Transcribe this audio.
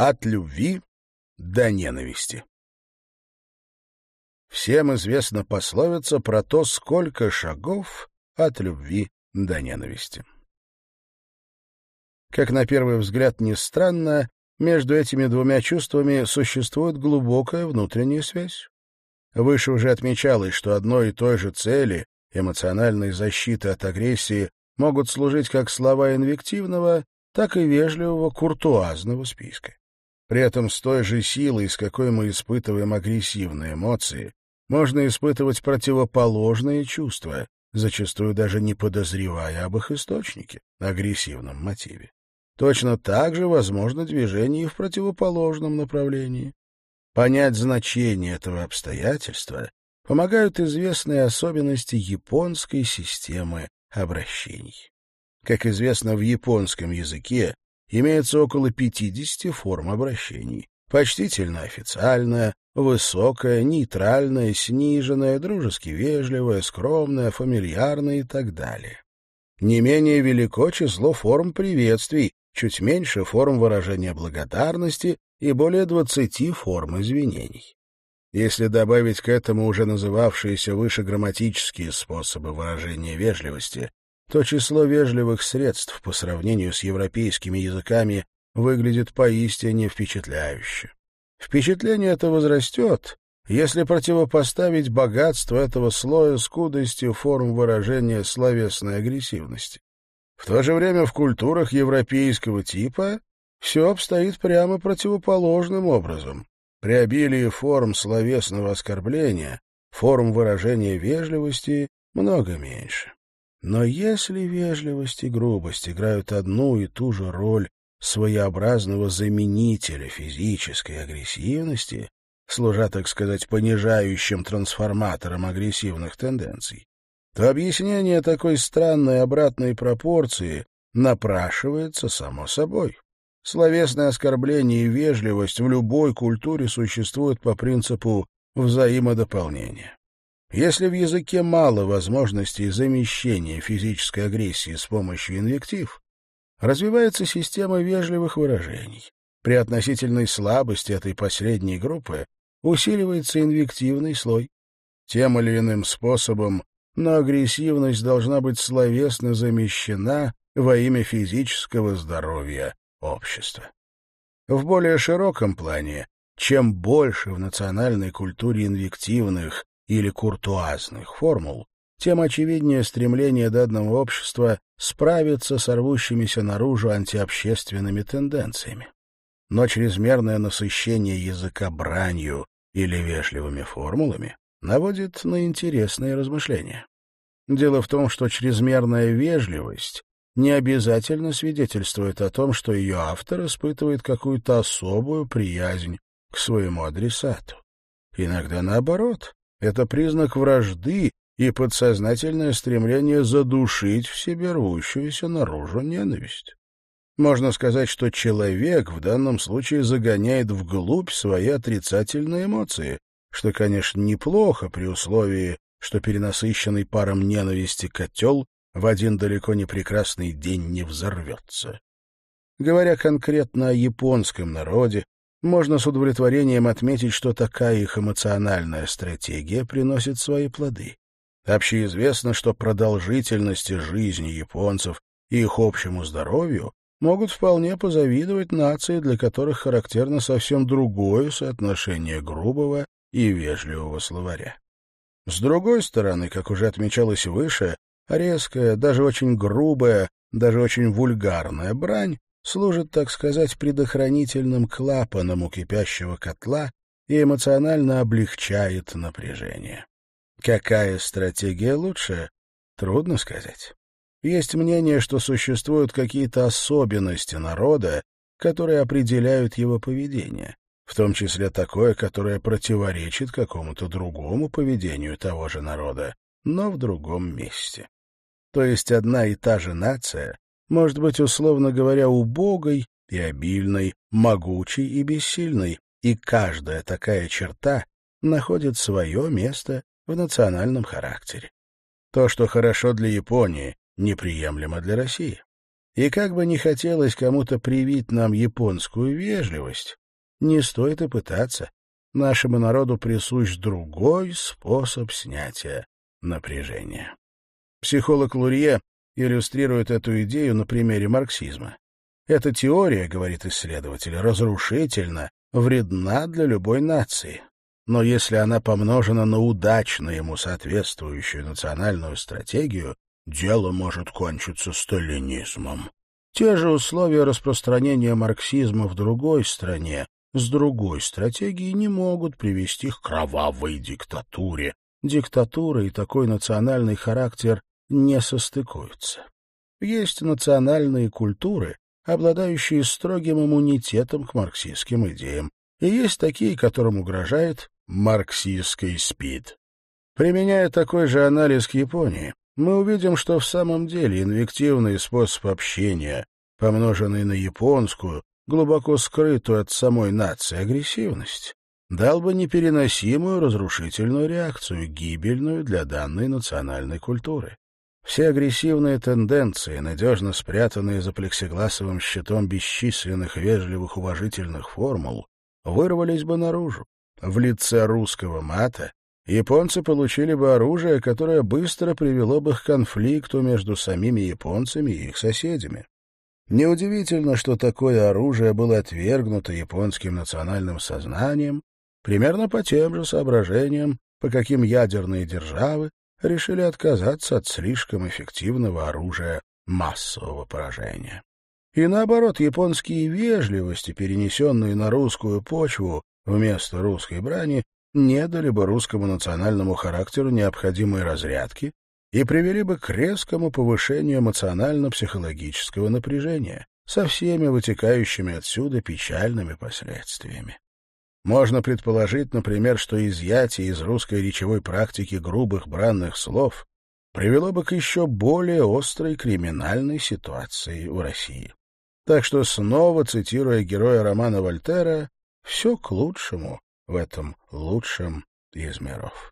От любви до ненависти. Всем известна пословица про то, сколько шагов от любви до ненависти. Как на первый взгляд ни странно, между этими двумя чувствами существует глубокая внутренняя связь. Выше уже отмечалось, что одной и той же цели, эмоциональной защиты от агрессии, могут служить как слова инвективного, так и вежливого куртуазного списка. При этом с той же силой, с какой мы испытываем агрессивные эмоции, можно испытывать противоположные чувства, зачастую даже не подозревая об их источнике, агрессивном мотиве. Точно так же возможно движение и в противоположном направлении. Понять значение этого обстоятельства помогают известные особенности японской системы обращений. Как известно, в японском языке имеется около 50 форм обращений. Почтительно официальная, высокая, нейтральная, сниженная, дружески вежливая, скромная, фамильярная и так далее. Не менее велико число форм приветствий, чуть меньше форм выражения благодарности и более 20 форм извинений. Если добавить к этому уже называвшиеся выше грамматические способы выражения вежливости, то число вежливых средств по сравнению с европейскими языками выглядит поистине впечатляюще. Впечатление это возрастет, если противопоставить богатство этого слоя скудости форм выражения словесной агрессивности. В то же время в культурах европейского типа все обстоит прямо противоположным образом. При обилии форм словесного оскорбления, форм выражения вежливости много меньше. Но если вежливость и грубость играют одну и ту же роль своеобразного заменителя физической агрессивности, служа, так сказать, понижающим трансформатором агрессивных тенденций, то объяснение такой странной обратной пропорции напрашивается само собой. Словесное оскорбление и вежливость в любой культуре существуют по принципу взаимодополнения. Если в языке мало возможностей замещения физической агрессии с помощью инвектив, развивается система вежливых выражений. При относительной слабости этой последней группы усиливается инвективный слой. Тем или иным способом, но агрессивность должна быть словесно замещена во имя физического здоровья общества. В более широком плане, чем больше в национальной культуре инвективных или куртуазных формул, тем очевиднее стремление данного общества справиться с рвущимися наружу антиобщественными тенденциями. Но чрезмерное насыщение языка бранью или вежливыми формулами наводит на интересные размышления. Дело в том, что чрезмерная вежливость не обязательно свидетельствует о том, что ее автор испытывает какую-то особую приязнь к своему адресату. Иногда наоборот, это признак вражды и подсознательное стремление задушить в себе рвущуюся наружу ненависть. Можно сказать, что человек в данном случае загоняет вглубь свои отрицательные эмоции, что, конечно, неплохо при условии, что перенасыщенный паром ненависти котел в один далеко не прекрасный день не взорвется. Говоря конкретно о японском народе, можно с удовлетворением отметить, что такая их эмоциональная стратегия приносит свои плоды. Общеизвестно, что продолжительности жизни японцев и их общему здоровью могут вполне позавидовать нации, для которых характерно совсем другое соотношение грубого и вежливого словаря. С другой стороны, как уже отмечалось выше, резкая, даже очень грубая, даже очень вульгарная брань служит, так сказать, предохранительным клапаном у кипящего котла и эмоционально облегчает напряжение. Какая стратегия лучше? Трудно сказать. Есть мнение, что существуют какие-то особенности народа, которые определяют его поведение, в том числе такое, которое противоречит какому-то другому поведению того же народа, но в другом месте. То есть одна и та же нация может быть, условно говоря, убогой и обильной, могучей и бессильной, и каждая такая черта находит свое место в национальном характере. То, что хорошо для Японии, неприемлемо для России. И как бы не хотелось кому-то привить нам японскую вежливость, не стоит и пытаться. Нашему народу присущ другой способ снятия напряжения. Психолог Лурье иллюстрирует эту идею на примере марксизма. Эта теория, говорит исследователь, разрушительна, вредна для любой нации. Но если она помножена на удачно ему соответствующую национальную стратегию, дело может кончиться сталинизмом. Те же условия распространения марксизма в другой стране с другой стратегией не могут привести к кровавой диктатуре. Диктатура и такой национальный характер не состыкуются. Есть национальные культуры, обладающие строгим иммунитетом к марксистским идеям, и есть такие, которым угрожает марксистский СПИД. Применяя такой же анализ к Японии, мы увидим, что в самом деле инвективный способ общения, помноженный на японскую, глубоко скрытую от самой нации агрессивность, дал бы непереносимую разрушительную реакцию, гибельную для данной национальной культуры. Все агрессивные тенденции, надежно спрятанные за плексигласовым щитом бесчисленных вежливых уважительных формул, вырвались бы наружу. В лице русского мата японцы получили бы оружие, которое быстро привело бы к конфликту между самими японцами и их соседями. Неудивительно, что такое оружие было отвергнуто японским национальным сознанием, примерно по тем же соображениям, по каким ядерные державы решили отказаться от слишком эффективного оружия массового поражения. И наоборот, японские вежливости, перенесенные на русскую почву вместо русской брани, не дали бы русскому национальному характеру необходимой разрядки и привели бы к резкому повышению эмоционально-психологического напряжения со всеми вытекающими отсюда печальными последствиями. Можно предположить, например, что изъятие из русской речевой практики грубых бранных слов привело бы к еще более острой криминальной ситуации в России. Так что, снова цитируя героя романа Вольтера, все к лучшему в этом лучшем из миров.